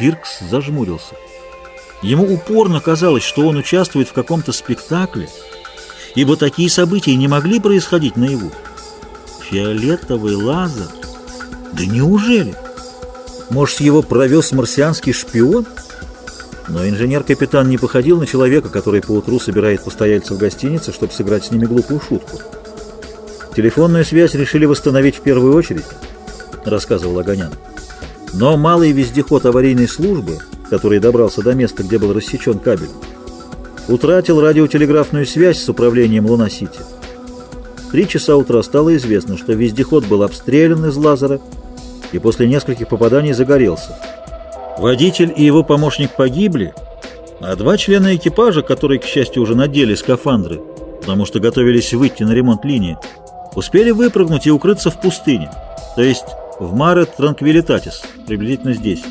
Пиркс зажмурился. Ему упорно казалось, что он участвует в каком-то спектакле, ибо такие события не могли происходить наяву. Фиолетовый лазер? Да неужели? Может, его провез марсианский шпион? Но инженер-капитан не походил на человека, который поутру собирает постояльцев гостиницы, чтобы сыграть с ними глупую шутку. Телефонную связь решили восстановить в первую очередь, рассказывал Огонян. Но малый вездеход аварийной службы, который добрался до места, где был рассечен кабель, утратил радиотелеграфную связь с управлением Луна-Сити. Три часа утра стало известно, что вездеход был обстрелян из лазера и после нескольких попаданий загорелся. Водитель и его помощник погибли, а два члена экипажа, которые, к счастью, уже надели скафандры, потому что готовились выйти на ремонт линии, успели выпрыгнуть и укрыться в пустыне, то есть в Маре Транквилитатис, приблизительно здесь.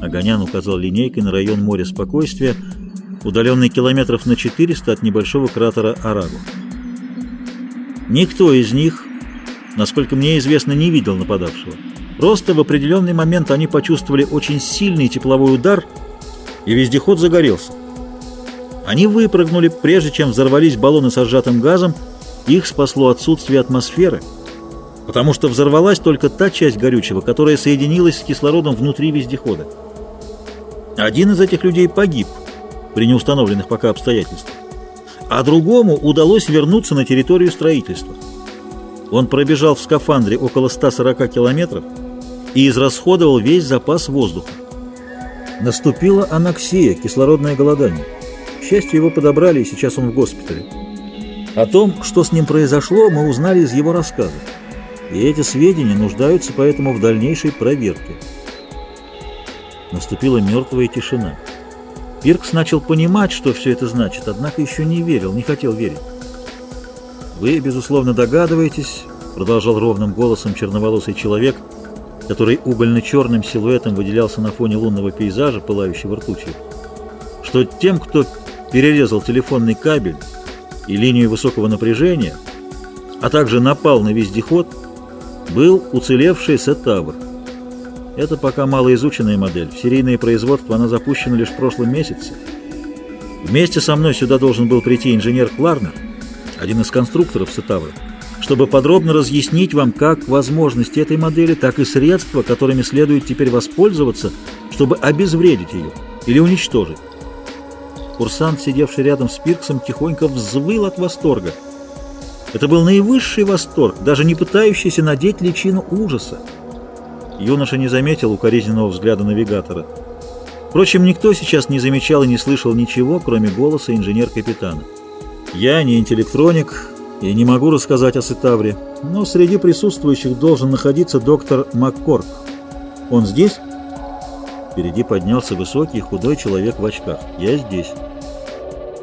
Огонян указал линейкой на район моря спокойствия, удаленный километров на 400 от небольшого кратера Арагу. Никто из них, насколько мне известно, не видел нападавшего. Просто в определенный момент они почувствовали очень сильный тепловой удар, и вездеход загорелся. Они выпрыгнули, прежде чем взорвались баллоны со сжатым газом, их спасло отсутствие атмосферы, потому что взорвалась только та часть горючего, которая соединилась с кислородом внутри вездехода. Один из этих людей погиб при неустановленных пока обстоятельствах, а другому удалось вернуться на территорию строительства. Он пробежал в скафандре около 140 километров и израсходовал весь запас воздуха. Наступила аноксия, кислородное голодание. К счастью, его подобрали, и сейчас он в госпитале. О том, что с ним произошло, мы узнали из его рассказа. И эти сведения нуждаются поэтому в дальнейшей проверке. Наступила мертвая тишина. Пиркс начал понимать, что все это значит, однако еще не верил, не хотел верить. «Вы, безусловно, догадываетесь», — продолжал ровным голосом черноволосый человек, который угольно-черным силуэтом выделялся на фоне лунного пейзажа, пылающего ртутью, что тем, кто перерезал телефонный кабель и линию высокого напряжения, а также напал на вездеход, был уцелевший Сетавр. Это пока малоизученная модель. В серийное производство она запущена лишь в прошлом месяце. Вместе со мной сюда должен был прийти инженер Кларнер, один из конструкторов Сетавра, чтобы подробно разъяснить вам как возможности этой модели, так и средства, которыми следует теперь воспользоваться, чтобы обезвредить ее или уничтожить. Курсант, сидевший рядом с Пирксом, тихонько взвыл от восторга. Это был наивысший восторг, даже не пытающийся надеть личину ужаса. Юноша не заметил укоризненного взгляда навигатора. Впрочем, никто сейчас не замечал и не слышал ничего, кроме голоса инженер-капитана. «Я не интеллектроник и не могу рассказать о Сетавре, но среди присутствующих должен находиться доктор Маккорк. Он здесь?» Впереди поднялся высокий худой человек в очках. «Я здесь.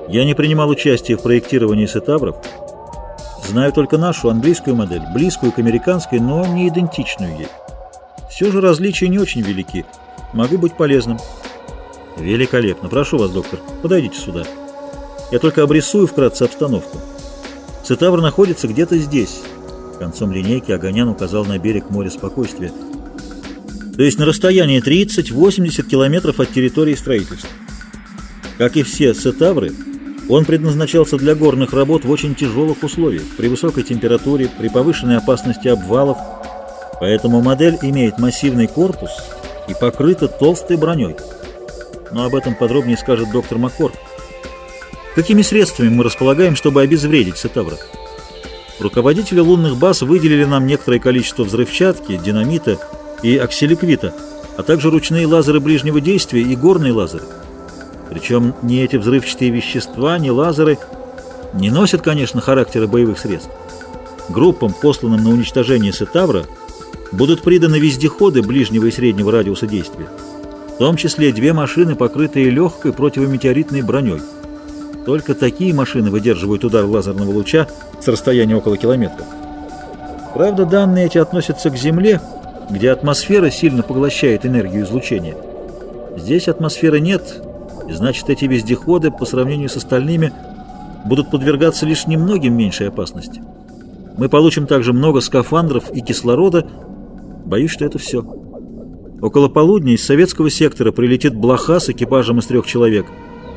Я не принимал участия в проектировании Сетавров. Знаю только нашу английскую модель, близкую к американской, но не идентичную ей. Все же различия не очень велики. Могу быть полезным. Великолепно. Прошу вас, доктор, подойдите сюда. Я только обрисую вкратце обстановку. Цитавр находится где-то здесь. Концом линейки Огонян указал на берег моря спокойствия. То есть на расстоянии 30-80 километров от территории строительства. Как и все цитавры, он предназначался для горных работ в очень тяжелых условиях, при высокой температуре, при повышенной опасности обвалов, Поэтому модель имеет массивный корпус и покрыта толстой броней. Но об этом подробнее скажет доктор Маккорд. Какими средствами мы располагаем, чтобы обезвредить Сетавра? Руководители лунных баз выделили нам некоторое количество взрывчатки, динамита и аксиликвита, а также ручные лазеры ближнего действия и горные лазеры. Причем ни эти взрывчатые вещества, ни лазеры не носят, конечно, характера боевых средств. Группам, посланным на уничтожение Сетавра, будут приданы вездеходы ближнего и среднего радиуса действия, в том числе две машины, покрытые легкой противометеоритной броней. Только такие машины выдерживают удар лазерного луча с расстояния около километра. Правда, данные эти относятся к Земле, где атмосфера сильно поглощает энергию излучения. Здесь атмосферы нет, значит эти вездеходы по сравнению с остальными будут подвергаться лишь немногим меньшей опасности. Мы получим также много скафандров и кислорода, Боюсь, что это все. Около полудня из советского сектора прилетит блоха с экипажем из трех человек.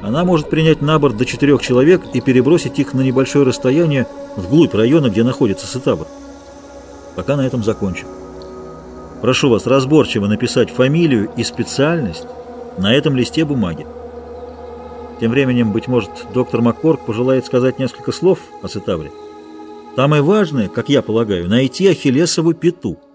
Она может принять на борт до четырех человек и перебросить их на небольшое расстояние вглубь района, где находится Сетабр. Пока на этом закончим. Прошу вас разборчиво написать фамилию и специальность на этом листе бумаги. Тем временем, быть может, доктор Маккорк пожелает сказать несколько слов о Сетавре. Самое важное, как я полагаю, найти Ахиллесову пету –